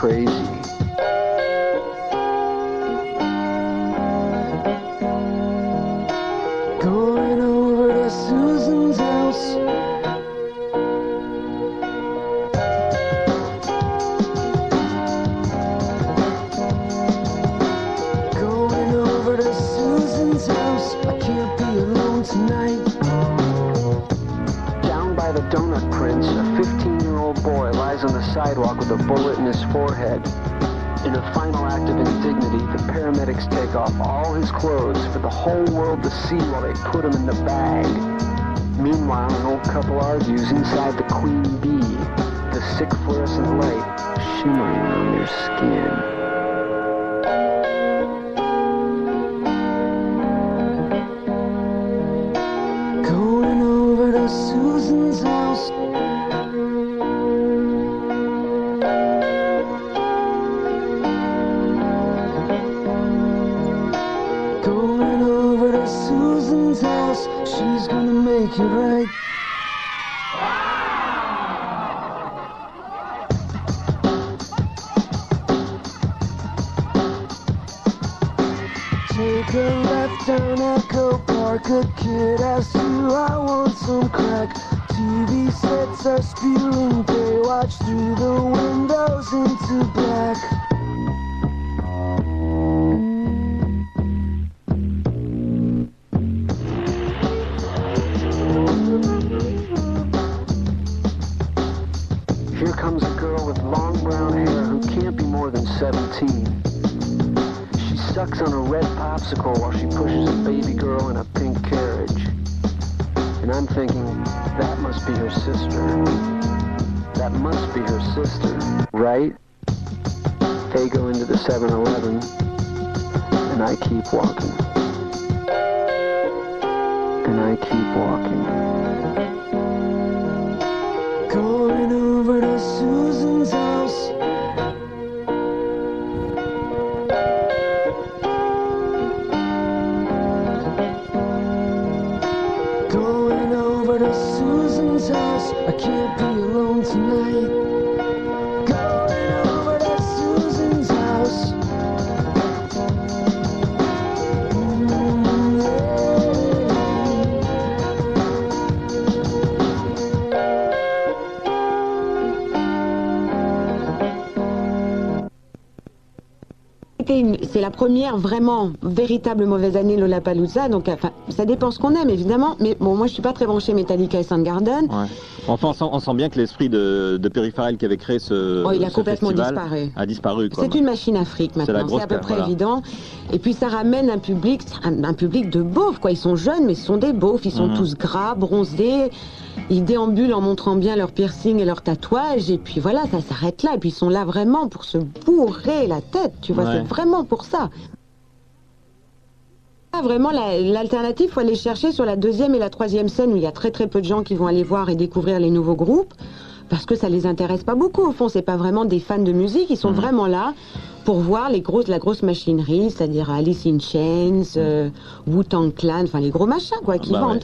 crazy. Off all his clothes for the whole world to see while they put him in the bag. Meanwhile, an old couple argues inside the queen bee, the sick fluorescent light shimmering on their skin. Going over to Susan's house. I C'est la première vraiment véritable mauvaise année Lollapalooza, donc enfin, ça dépend ce qu'on aime évidemment, mais bon moi je suis pas très branchée Metallica et Soundgarden. Ouais. Enfin, on sent, on sent bien que l'esprit de, de Perry Farrell qui avait créé ce, Oh, il a complètement disparu. a disparu. C'est une machine à fric C'est la maintenant, c'est à peu près voilà. évident. Et puis ça ramène un public, un, un public de beaufs, quoi. Ils sont jeunes, mais ce sont des beaufs. Ils sont Mhm. tous gras, bronzés. Ils déambulent en montrant bien leurs piercings et leurs tatouages. Et puis voilà, ça s'arrête là. Et puis ils sont là vraiment pour se bourrer la tête, tu vois. Ouais. C'est vraiment pour ça. Ah, vraiment, la- l'alternative, faut aller chercher sur la deuxième et la troisième scène où il y a très très peu de gens qui vont aller voir et découvrir les nouveaux groupes parce que ça les intéresse pas beaucoup. Au fond, c'est pas vraiment des fans de musique, ils sont Mhm. vraiment là pour voir les grosses, la grosse machinerie, c'est-à-dire Alice in Chains, euh, Wu-Tang Clan, enfin les gros machins quoi, qui Bah ouais.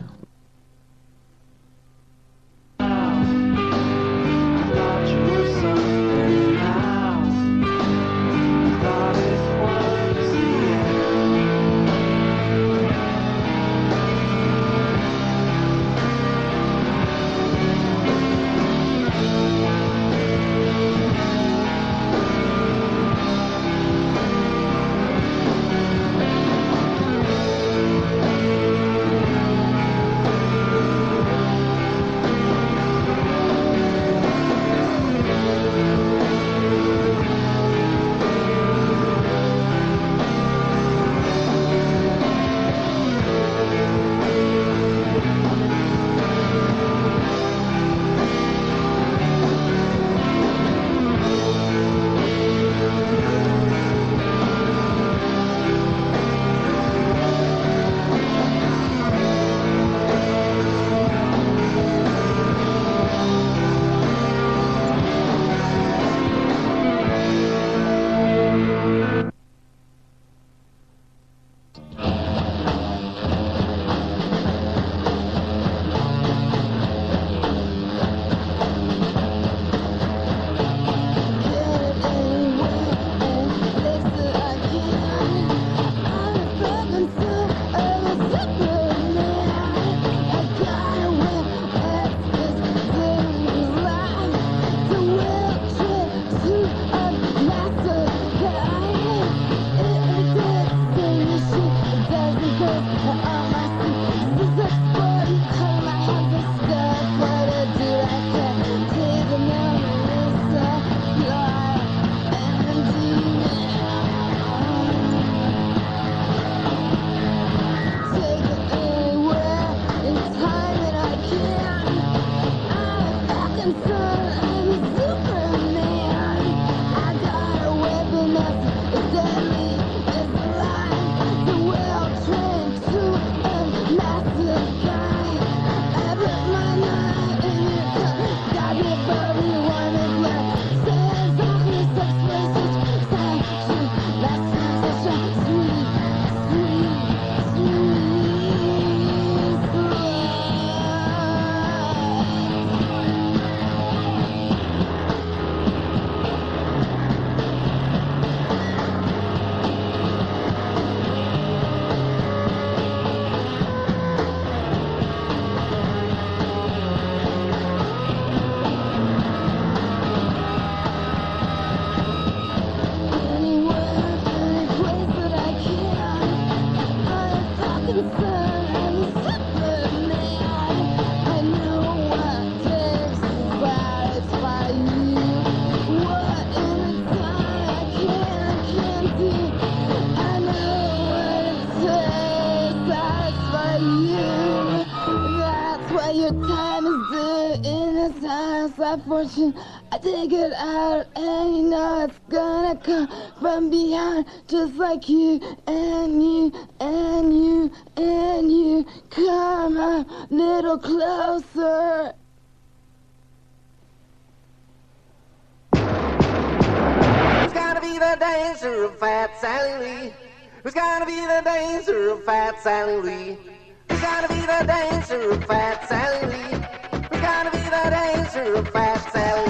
Fortune. I take it out, and you know it's gonna come from behind, just like you and you and you and you. Come a little closer. Who's gonna be the dancer of Fat Sally Lee? Who's gonna be the dancer of Fat Sally Lee? Who's gonna be the dancer of Fat Sally Lee? too fast,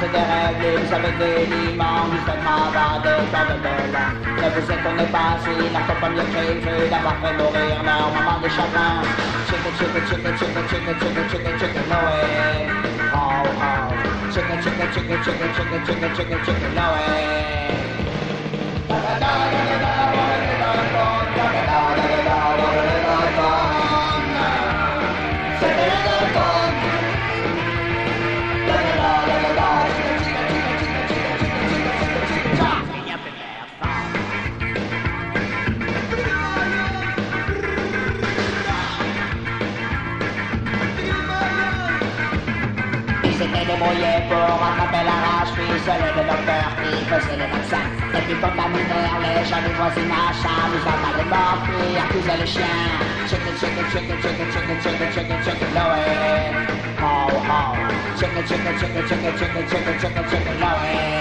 dancer of Fat Sally. avec des limons, du cravate des cordes de lin. Ne vous étonnez pas si la compagnie prévue d'avoir fait mourir leur maman de chagrin. Chicken, chicken, chicken, chicken, chicken, chicken, chicken, chicken, Noé. Oh, oh. Chicken, chicken, chicken, chicken, chicken, chicken, chicken, chicken, Noé. Pour rattraper la rage, puis seul le docteur qui faisait les vaccins. Et puis contaminèrent les gens du voisinage, ça nous a pas les morts, puis accusaient les chiens. Chicken, chicken, chicken, chicken, chicken, chicken, chicken, chicken, Loé. Ho, ho. Chicken, chicken, chicken, chicken, chicken, chicken, chicken, chicken, Loé.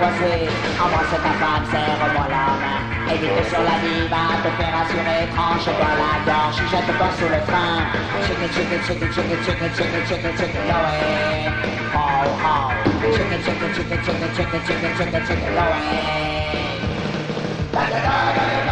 Avant de les croiser Embrasse ta femme, serre-moi la main Évite sur la vie, va te faire assurer Tranche-toi la gorge, jette-toi sous le frein Chicken, chicken, chicken, chicken, chicken, chicken, chicken, chicken, away Ho, ho Chicken, chicken, chicken, chicken, chicken, chicken, chicken, chicken, away L'espoir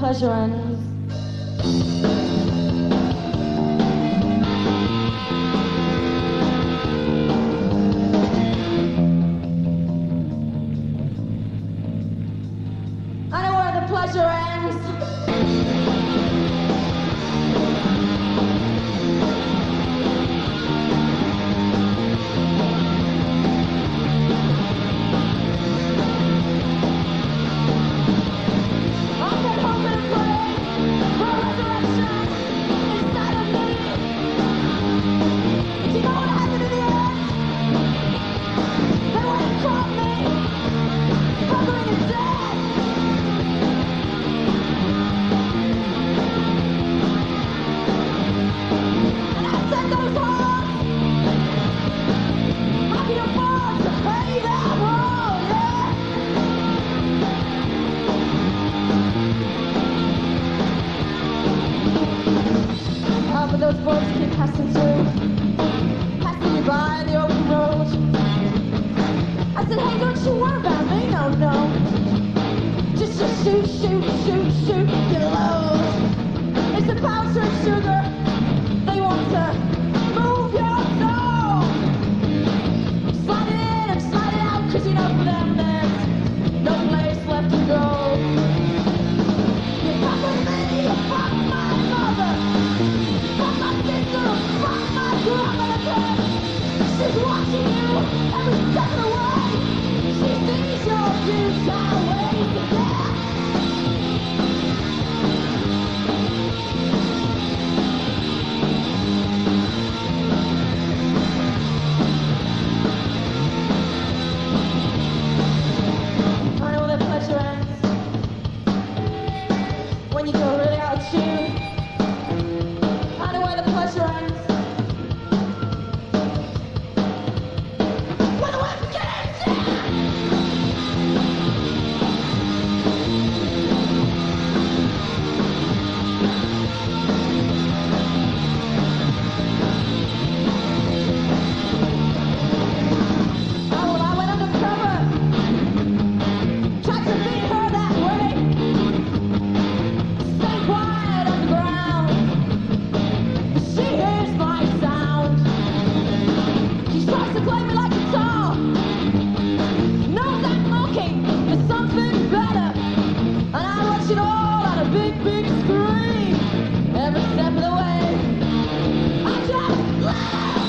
pleasure and Every step of the way, I just love.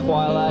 Twilight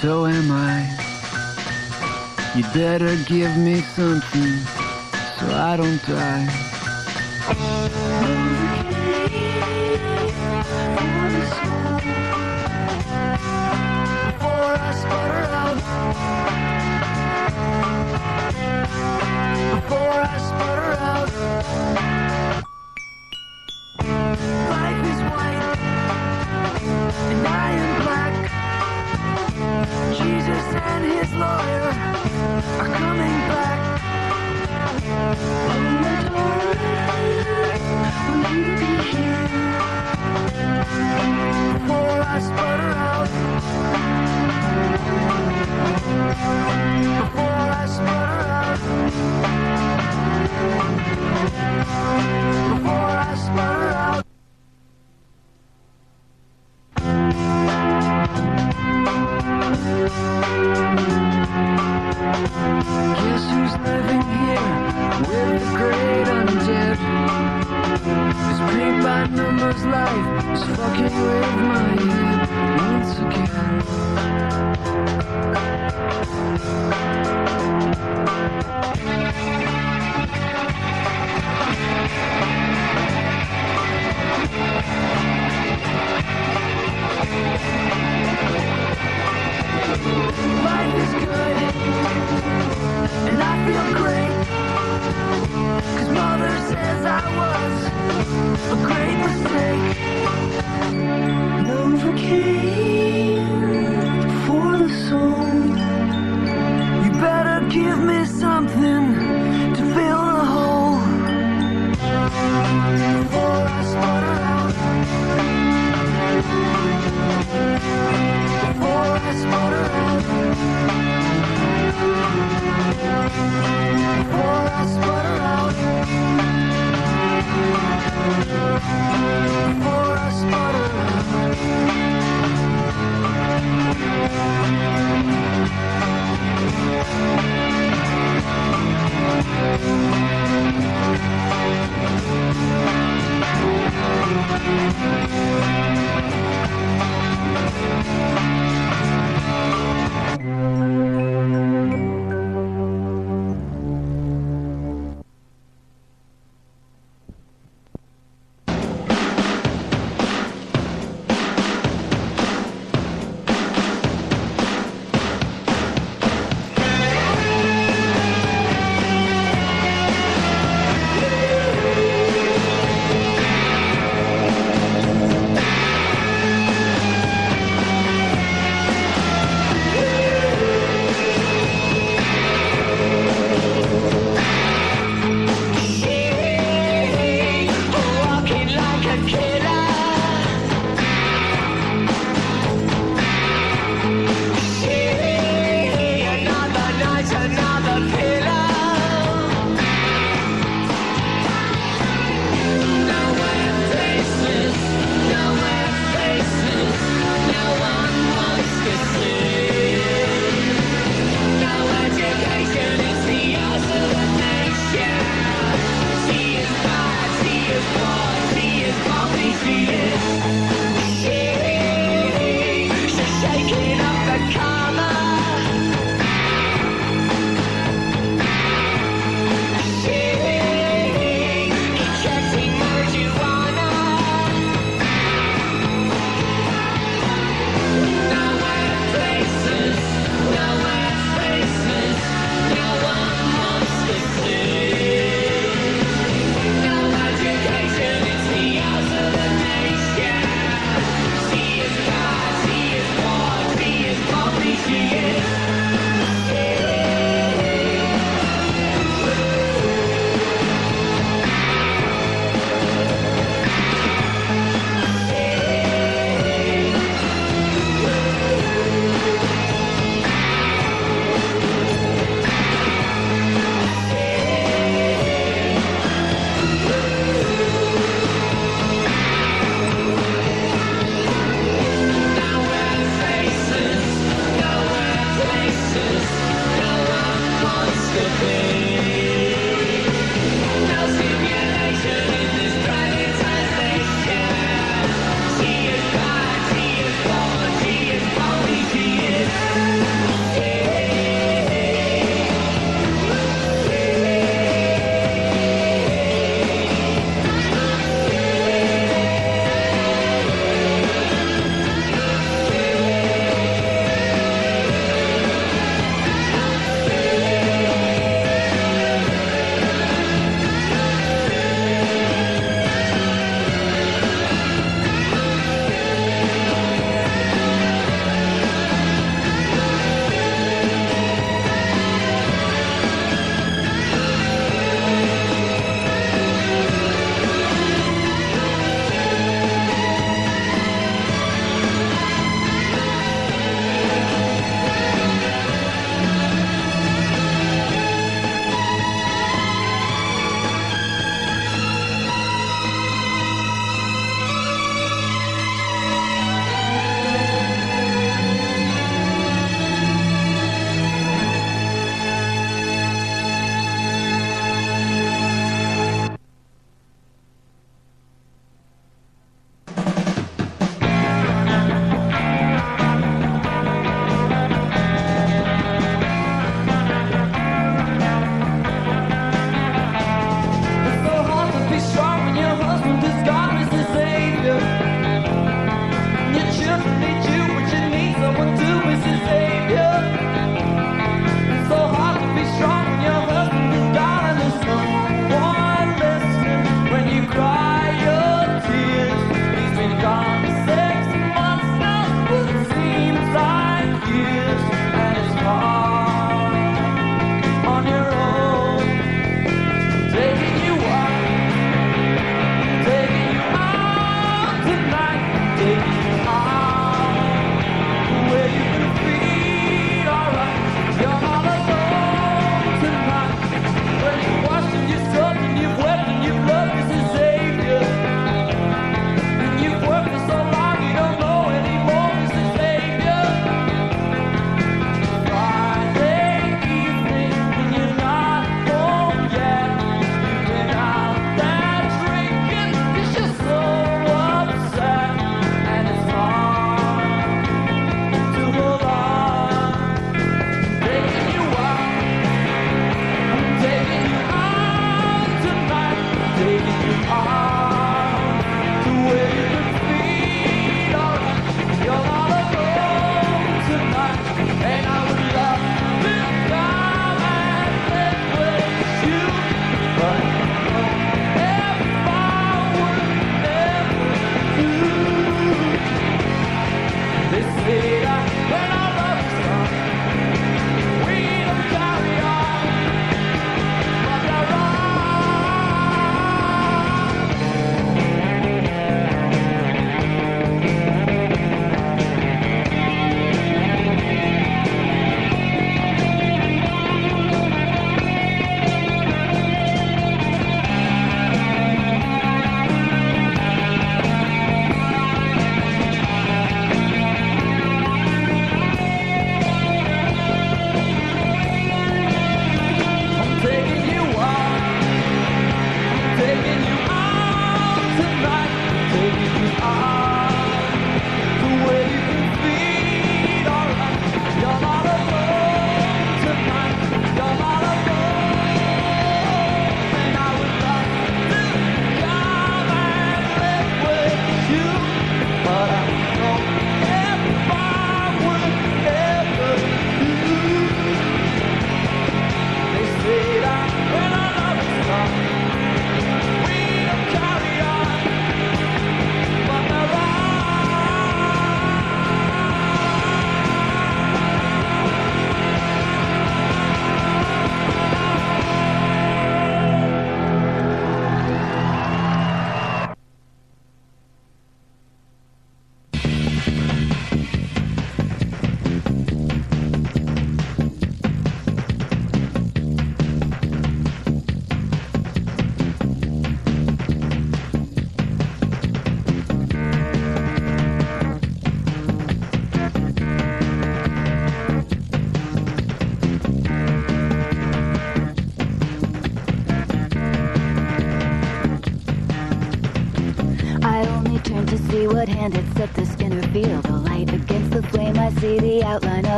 so am I. You better give me something so I don't die.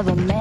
lado.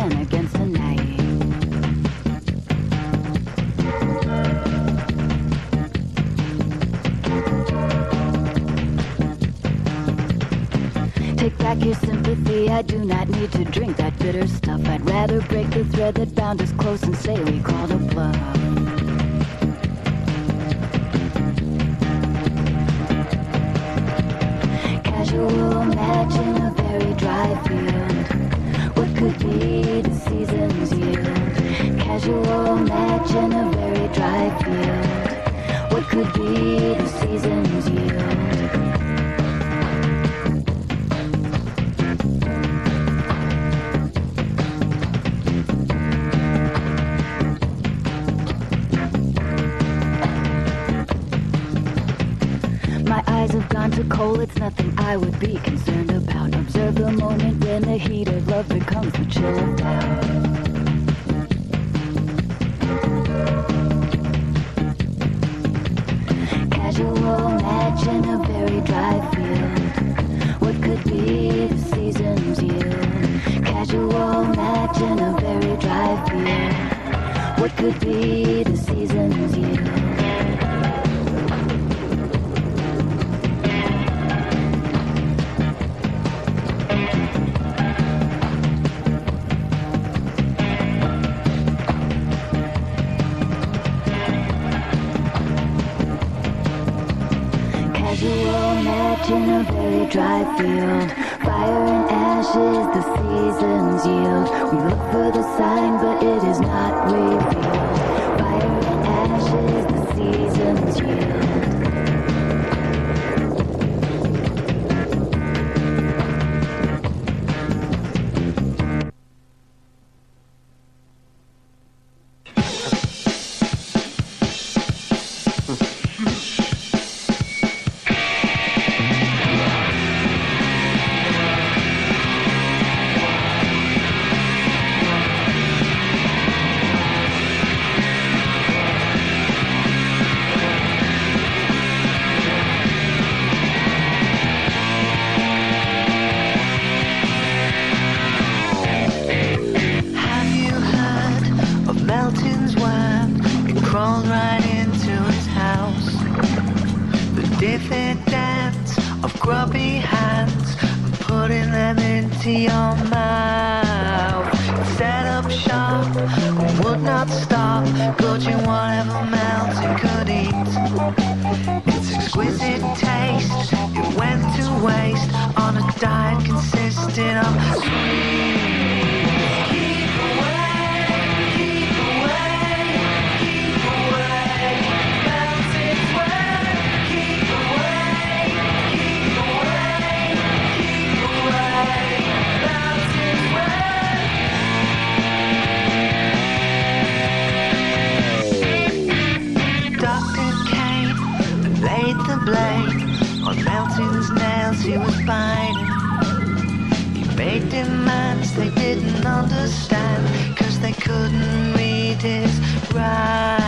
into your mouth. Set up shop, would not stop. Clutching whatever melt you could eat. It's exquisite taste, it went to waste on a diet consisting of sweet. they didn't understand, cause they couldn't read his writing.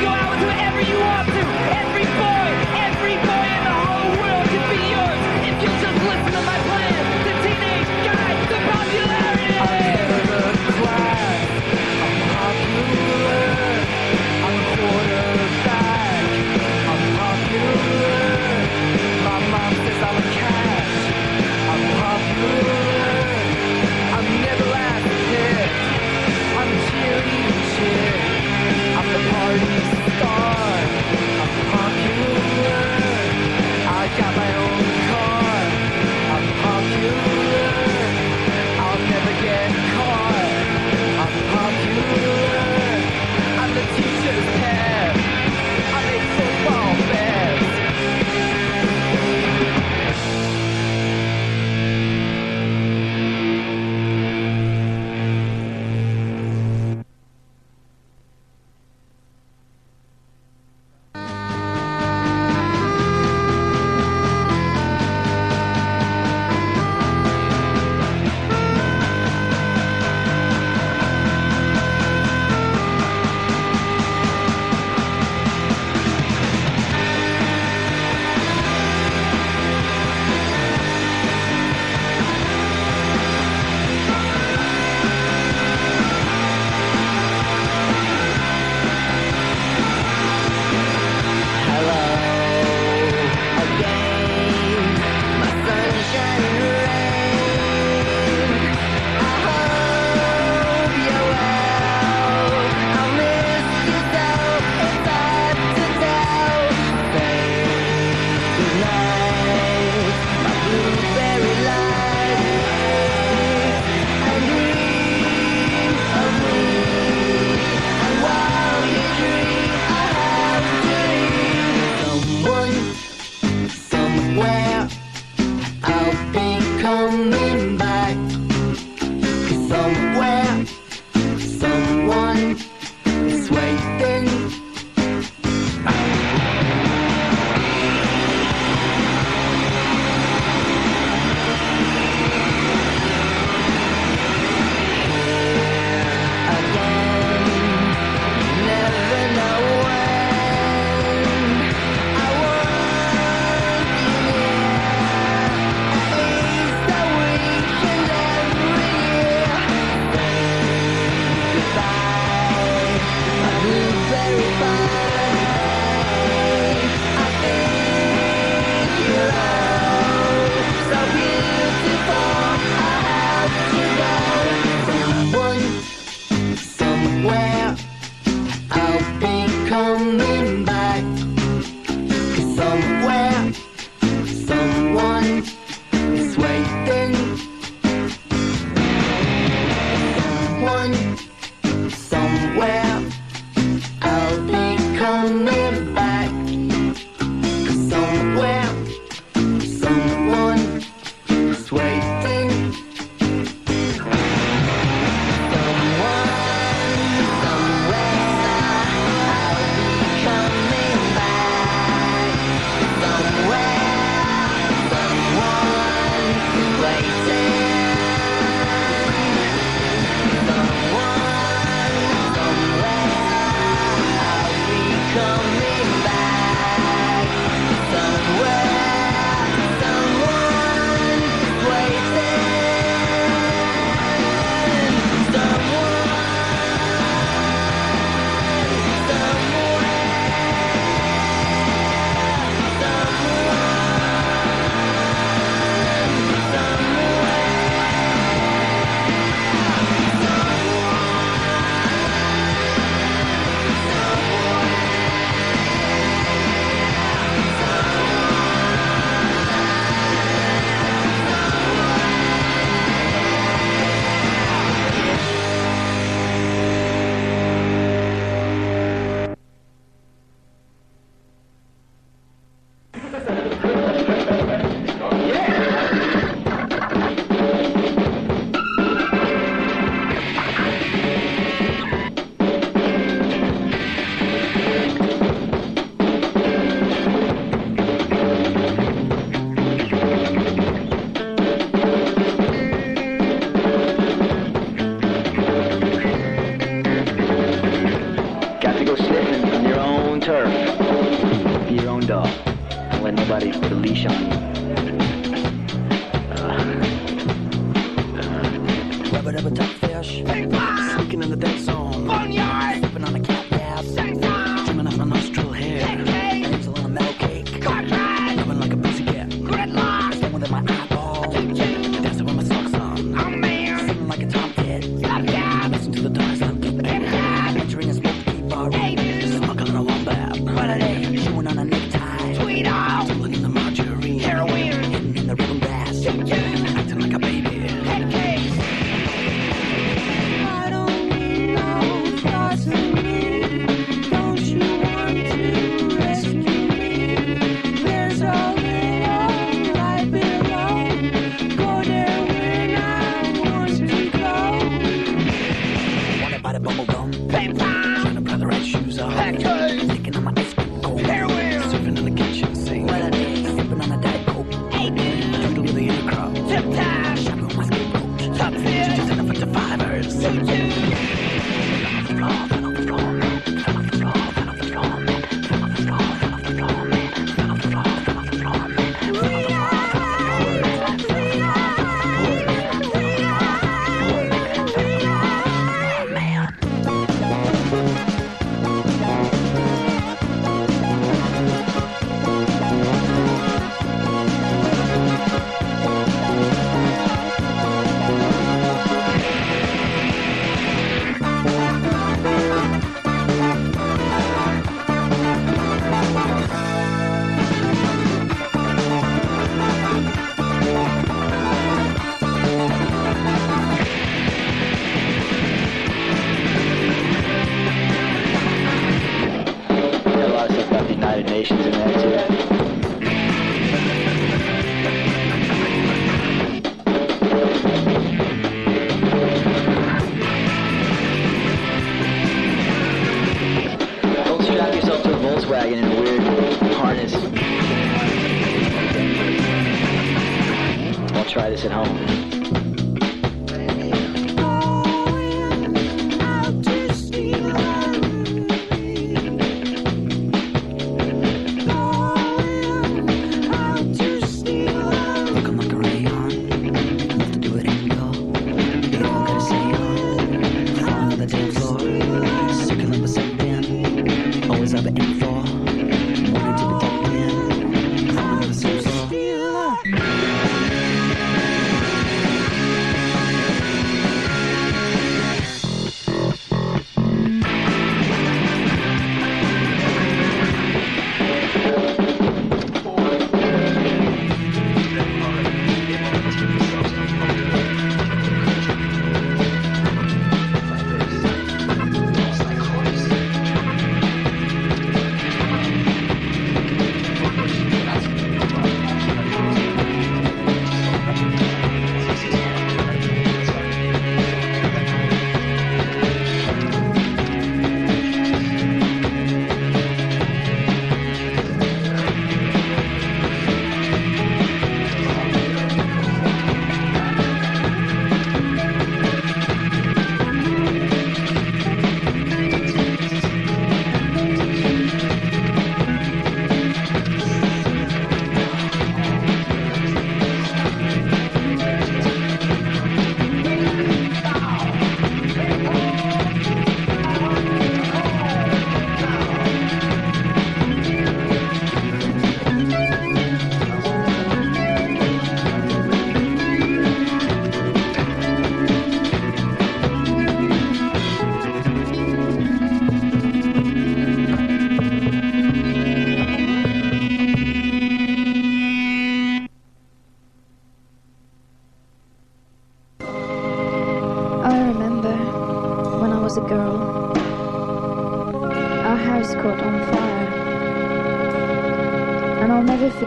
go out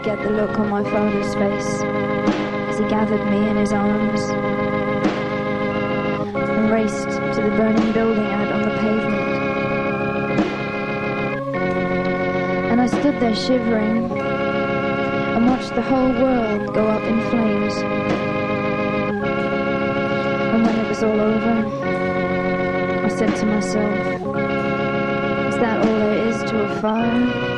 forget the look on my father's face as he gathered me in his arms and raced to the burning building out on the pavement. And I stood there shivering and watched the whole world go up in flames. And when it was all over, I said to myself, is that all there is to a fire?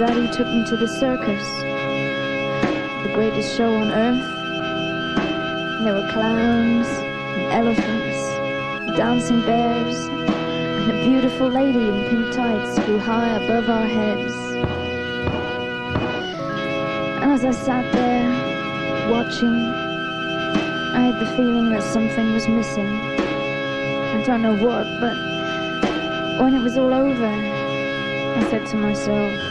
Daddy took me to the circus, the greatest show on earth. And there were clowns, and elephants, dancing bears, and a beautiful lady in pink tights flew high above our heads. And as I sat there, watching, I had the feeling that something was missing. I don't know what, but when it was all over, I said to myself,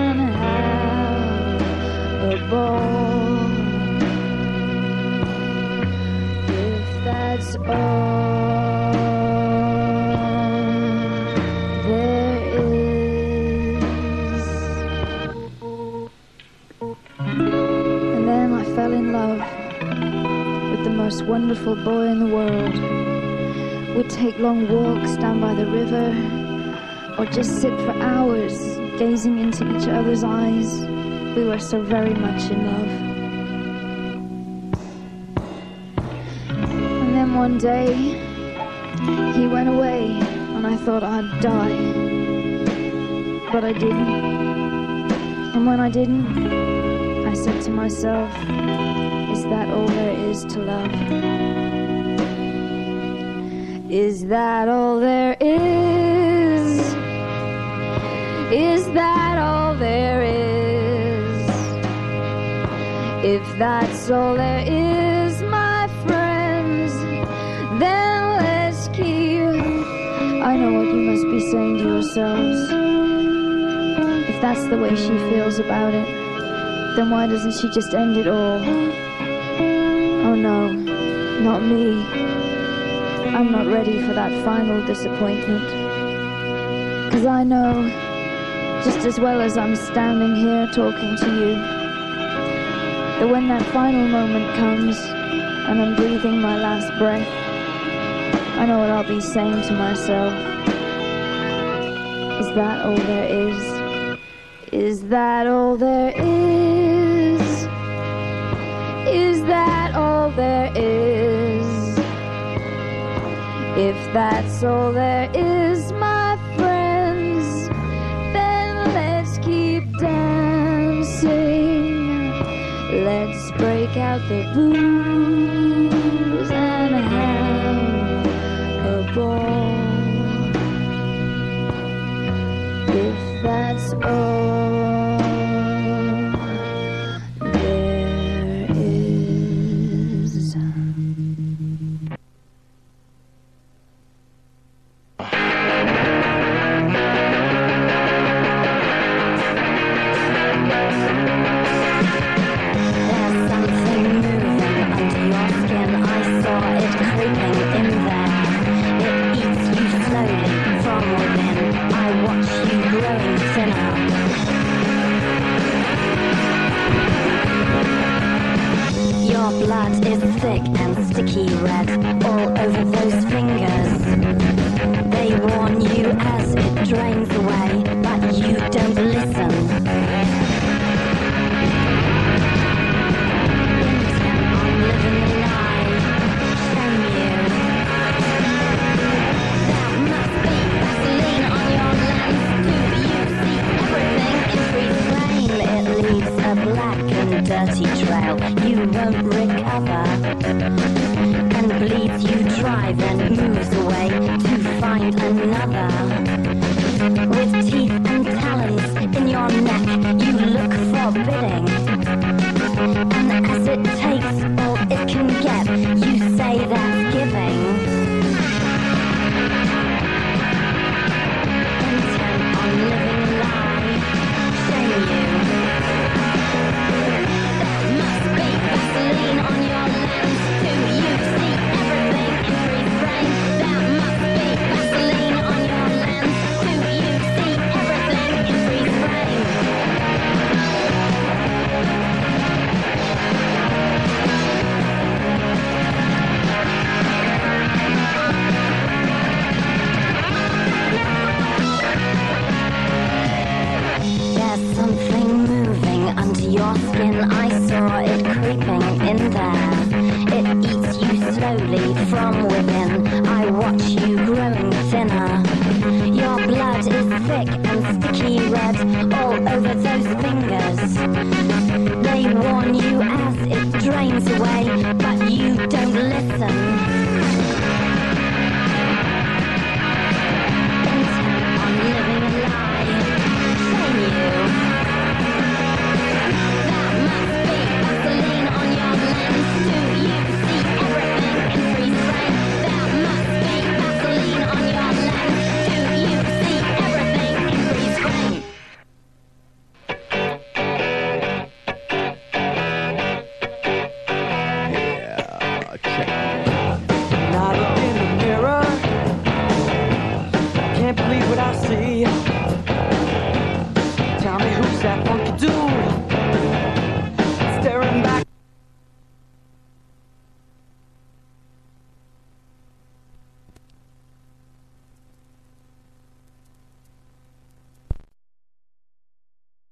wonderful boy in the world. We'd take long walks down by the river, or just sit for hours gazing into each other's eyes. We were so very much in love. And then one day, he went away, and I thought I'd die. But I didn't. And when I didn't, I said to myself, is that all there is to love? Is that all there is? Is that If that's all there is, my friends, then let's keep. I know what you must be saying to yourselves. If that's the way she feels about it, then why doesn't she just end it all? Oh no, not me. I'm not ready for that final disappointment. Cause I know, just as well as I'm standing here talking to you, that when that final moment comes and I'm breathing my last breath, I know what I'll be saying to myself. Is that all there is? Is that all there is? Is that all there is? If that's all there is, out the blues and sticky red